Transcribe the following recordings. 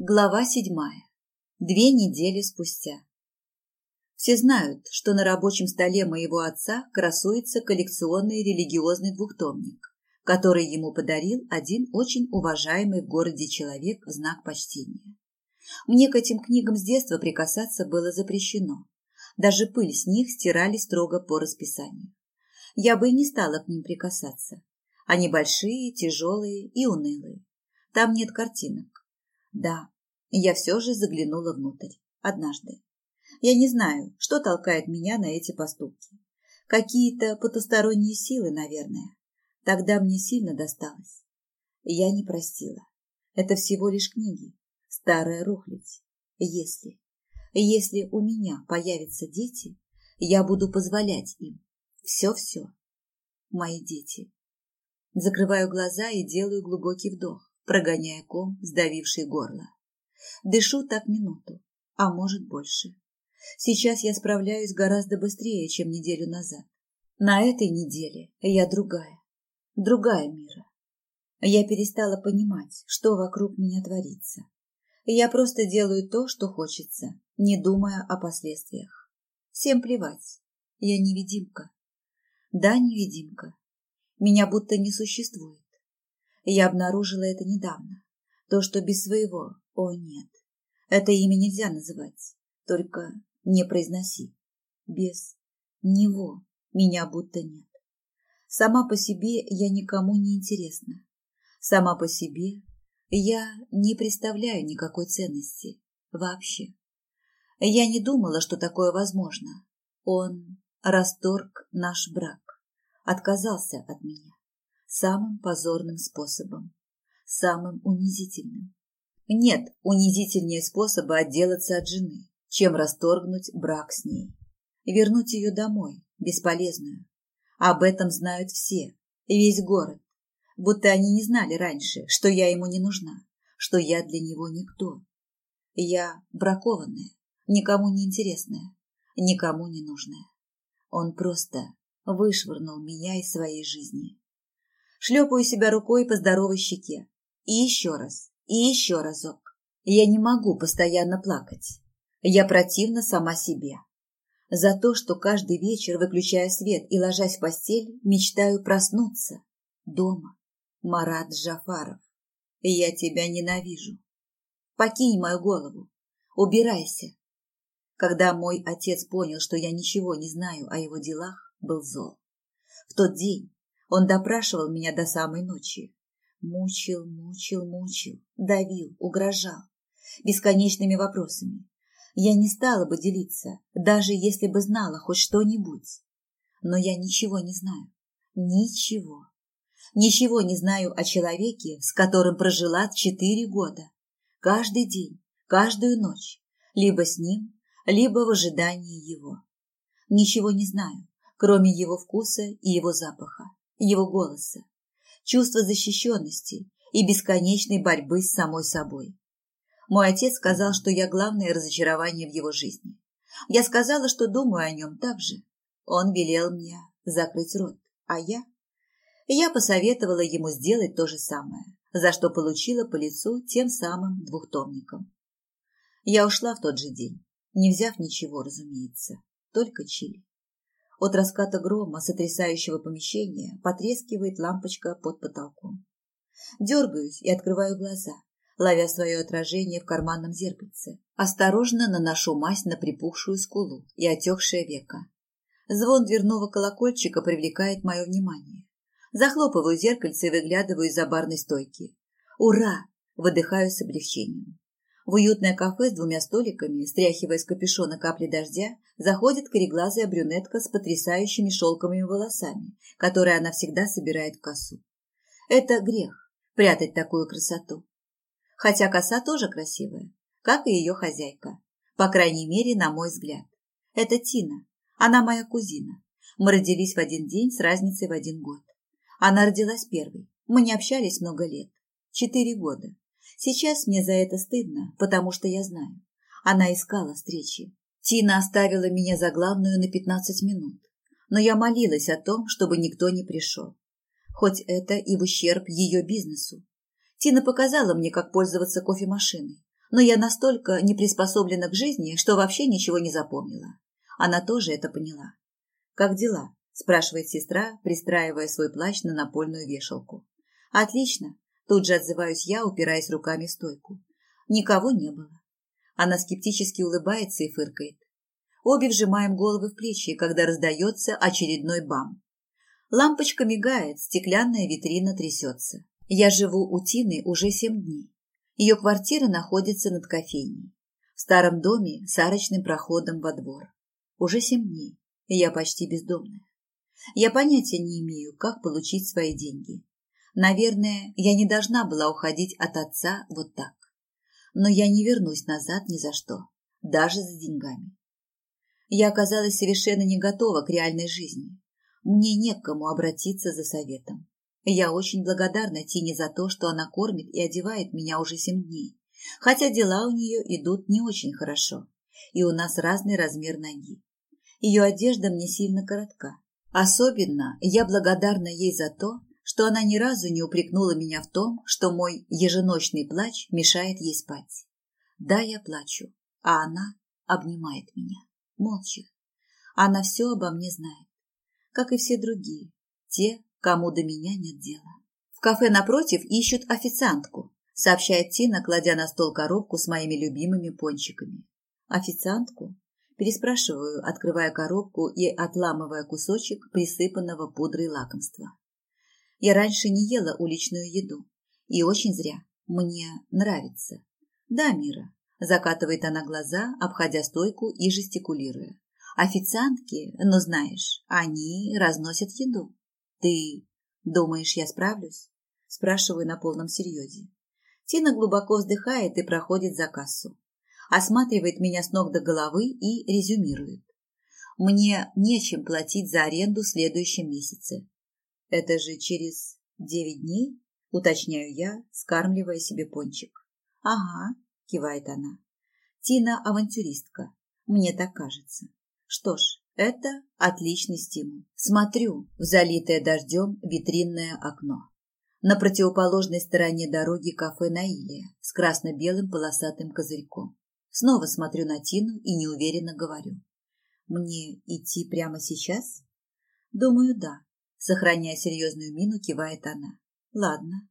Глава седьмая. Две недели спустя. Все знают, что на рабочем столе моего отца красуется коллекционный религиозный двухтомник, который ему подарил один очень уважаемый в городе человек в знак почтения. Мне к этим книгам с детства прикасаться было запрещено. Даже пыль с них стирали строго по расписанию. Я бы и не стала к ним прикасаться. Они большие, тяжелые и унылые. Там нет картинок да, я все же заглянула внутрь. Однажды. Я не знаю, что толкает меня на эти поступки. Какие-то потусторонние силы, наверное. Тогда мне сильно досталось. Я не простила. Это всего лишь книги. Старая рухлядь. Если... Если у меня появятся дети, я буду позволять им. Все-все. Мои дети. Закрываю глаза и делаю глубокий вдох прогоняя ком, сдавивший горло. Дышу так минуту, а может больше. Сейчас я справляюсь гораздо быстрее, чем неделю назад. На этой неделе я другая, другая мира. Я перестала понимать, что вокруг меня творится. Я просто делаю то, что хочется, не думая о последствиях. Всем плевать, я невидимка. Да, невидимка. Меня будто не существует. Я обнаружила это недавно. То, что без своего, о нет, это имя нельзя называть, только не произноси. Без него меня будто нет. Сама по себе я никому не интересна. Сама по себе я не представляю никакой ценности вообще. Я не думала, что такое возможно. Он расторг наш брак, отказался от меня самым позорным способом, самым унизительным. Нет унизительнее способа отделаться от жены, чем расторгнуть брак с ней. Вернуть ее домой, бесполезную. Об этом знают все, весь город. Будто они не знали раньше, что я ему не нужна, что я для него никто. Я бракованная, никому не интересная, никому не нужная. Он просто вышвырнул меня из своей жизни. Шлепаю себя рукой по здоровой щеке. И еще раз, и еще разок. Я не могу постоянно плакать. Я противна сама себе. За то, что каждый вечер, выключая свет и ложась в постель, мечтаю проснуться. Дома. Марат Джафаров. Я тебя ненавижу. Покинь мою голову. Убирайся. Когда мой отец понял, что я ничего не знаю о его делах, был зол. В тот день он допрашивал меня до самой ночи. Мучил, мучил, мучил, давил, угрожал. Бесконечными вопросами. Я не стала бы делиться, даже если бы знала хоть что-нибудь. Но я ничего не знаю. Ничего. Ничего не знаю о человеке, с которым прожила четыре года. Каждый день, каждую ночь. Либо с ним, либо в ожидании его. Ничего не знаю, кроме его вкуса и его запаха его голоса, чувство защищенности и бесконечной борьбы с самой собой. Мой отец сказал, что я главное разочарование в его жизни. Я сказала, что думаю о нем так же. Он велел мне закрыть рот, а я... Я посоветовала ему сделать то же самое, за что получила по лицу тем самым двухтомником. Я ушла в тот же день, не взяв ничего, разумеется, только чили. От раската грома, сотрясающего помещение, потрескивает лампочка под потолком. Дергаюсь и открываю глаза, ловя свое отражение в карманном зеркальце. Осторожно наношу мазь на припухшую скулу и отекшее веко. Звон дверного колокольчика привлекает мое внимание. Захлопываю зеркальце и выглядываю из-за барной стойки. «Ура!» – выдыхаю с облегчением. В уютное кафе с двумя столиками, стряхивая с капюшона капли дождя, заходит кореглазая брюнетка с потрясающими шелковыми волосами, которые она всегда собирает в косу. Это грех – прятать такую красоту. Хотя коса тоже красивая, как и ее хозяйка. По крайней мере, на мой взгляд. Это Тина. Она моя кузина. Мы родились в один день с разницей в один год. Она родилась первой. Мы не общались много лет. Четыре года. Сейчас мне за это стыдно, потому что я знаю. Она искала встречи. Тина оставила меня за главную на пятнадцать минут. Но я молилась о том, чтобы никто не пришел. Хоть это и в ущерб ее бизнесу. Тина показала мне, как пользоваться кофемашиной. Но я настолько не приспособлена к жизни, что вообще ничего не запомнила. Она тоже это поняла. «Как дела?» – спрашивает сестра, пристраивая свой плащ на напольную вешалку. «Отлично!» – тут же отзываюсь я, упираясь руками в стойку. Никого не было. Она скептически улыбается и фыркает. Обе вжимаем головы в плечи, когда раздается очередной бам. Лампочка мигает, стеклянная витрина трясется. Я живу у Тины уже семь дней. Ее квартира находится над кофейней. В старом доме с арочным проходом во двор. Уже семь дней, и я почти бездомная. Я понятия не имею, как получить свои деньги. Наверное, я не должна была уходить от отца вот так. Но я не вернусь назад ни за что, даже за деньгами. Я оказалась совершенно не готова к реальной жизни. Мне не к кому обратиться за советом. Я очень благодарна Тине за то, что она кормит и одевает меня уже семь дней, хотя дела у нее идут не очень хорошо, и у нас разный размер ноги. Ее одежда мне сильно коротка. Особенно я благодарна ей за то, что она ни разу не упрекнула меня в том, что мой еженочный плач мешает ей спать. Да, я плачу, а она обнимает меня, молча. Она все обо мне знает, как и все другие, те, кому до меня нет дела. В кафе напротив ищут официантку, сообщает Тина, кладя на стол коробку с моими любимыми пончиками. Официантку? Переспрашиваю, открывая коробку и отламывая кусочек присыпанного пудрой лакомства. Я раньше не ела уличную еду. И очень зря. Мне нравится. Да, Мира. Закатывает она глаза, обходя стойку и жестикулируя. Официантки, ну знаешь, они разносят еду. Ты думаешь, я справлюсь? Спрашиваю на полном серьезе. Тина глубоко вздыхает и проходит за кассу осматривает меня с ног до головы и резюмирует. Мне нечем платить за аренду в следующем месяце. Это же через девять дней, уточняю я, скармливая себе пончик. Ага, кивает она. Тина авантюристка, мне так кажется. Что ж, это отличный стимул. Смотрю в залитое дождем витринное окно. На противоположной стороне дороги кафе Наилия с красно-белым полосатым козырьком. Снова смотрю на Тину и неуверенно говорю. Мне идти прямо сейчас? Думаю, да. Сохраняя серьезную мину, кивает она. Ладно.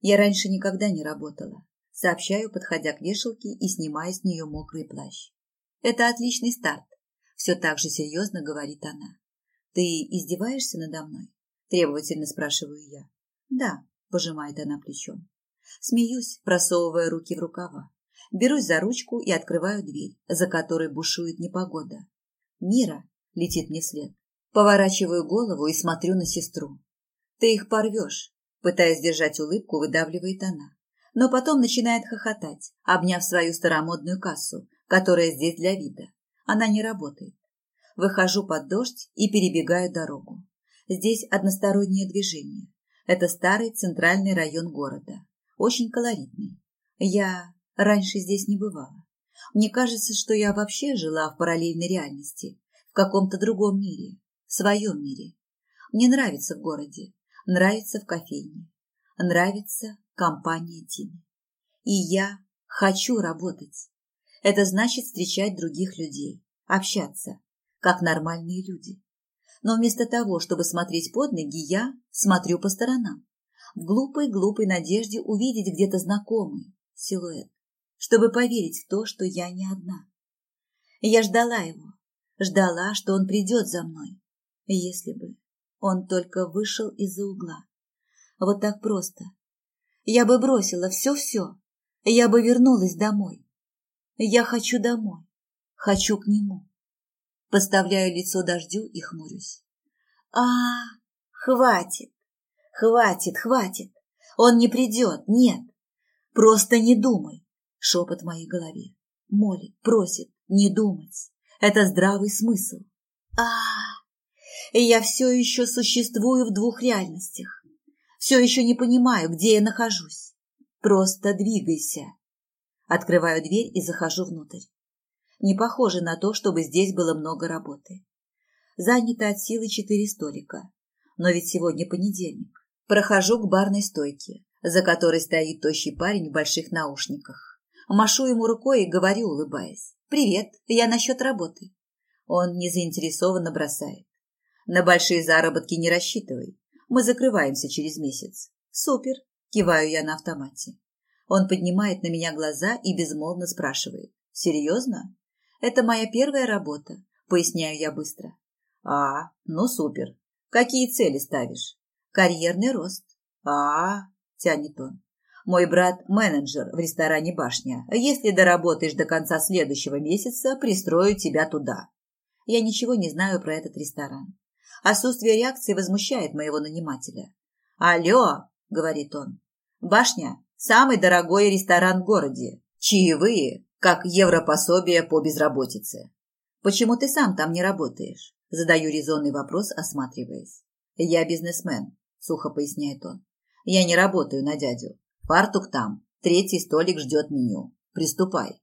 Я раньше никогда не работала. Сообщаю, подходя к вешалке и снимая с нее мокрый плащ. Это отличный старт. Все так же серьезно говорит она. Ты издеваешься надо мной? Требовательно спрашиваю я. Да, пожимает она плечом. Смеюсь, просовывая руки в рукава. Берусь за ручку и открываю дверь, за которой бушует непогода. «Мира!» — летит мне след. Поворачиваю голову и смотрю на сестру. «Ты их порвешь!» — пытаясь держать улыбку, выдавливает она. Но потом начинает хохотать, обняв свою старомодную кассу, которая здесь для вида. Она не работает. Выхожу под дождь и перебегаю дорогу. Здесь одностороннее движение. Это старый центральный район города. Очень колоритный. Я Раньше здесь не бывало. Мне кажется, что я вообще жила в параллельной реальности, в каком-то другом мире, в своем мире. Мне нравится в городе, нравится в кофейне, нравится компания Тины. И я хочу работать. Это значит встречать других людей, общаться, как нормальные люди. Но вместо того, чтобы смотреть под ноги, я смотрю по сторонам, в глупой-глупой надежде увидеть где-то знакомый силуэт чтобы поверить в то, что я не одна. Я ждала его, ждала, что он придет за мной, если бы он только вышел из-за угла. Вот так просто. Я бы бросила все-все, я бы вернулась домой. Я хочу домой, хочу к нему. Поставляю лицо дождю и хмурюсь. А, хватит, хватит, хватит. Он не придет, нет. Просто не думай. Шепот в моей голове. Молит, просит не думать. Это здравый смысл. А, -а, я все еще существую в двух реальностях. Все еще не понимаю, где я нахожусь. Просто двигайся. Открываю дверь и захожу внутрь. Не похоже на то, чтобы здесь было много работы. Занято от силы четыре столика. Но ведь сегодня понедельник. Прохожу к барной стойке, за которой стоит тощий парень в больших наушниках. Машу ему рукой и говорю, улыбаясь. «Привет, я насчет работы». Он незаинтересованно бросает. «На большие заработки не рассчитывай. Мы закрываемся через месяц». «Супер», – киваю я на автомате. Он поднимает на меня глаза и безмолвно спрашивает. «Серьезно?» «Это моя первая работа», – поясняю я быстро. «А, ну супер. Какие цели ставишь?» «Карьерный рост». «А, тянет он. Мой брат – менеджер в ресторане «Башня». Если доработаешь до конца следующего месяца, пристрою тебя туда. Я ничего не знаю про этот ресторан. Отсутствие реакции возмущает моего нанимателя. «Алло!» – говорит он. «Башня – самый дорогой ресторан в городе. Чаевые, как европособие по безработице. Почему ты сам там не работаешь?» – задаю резонный вопрос, осматриваясь. «Я бизнесмен», – сухо поясняет он. «Я не работаю на дядю. Фартук там. Третий столик ждет меню. Приступай.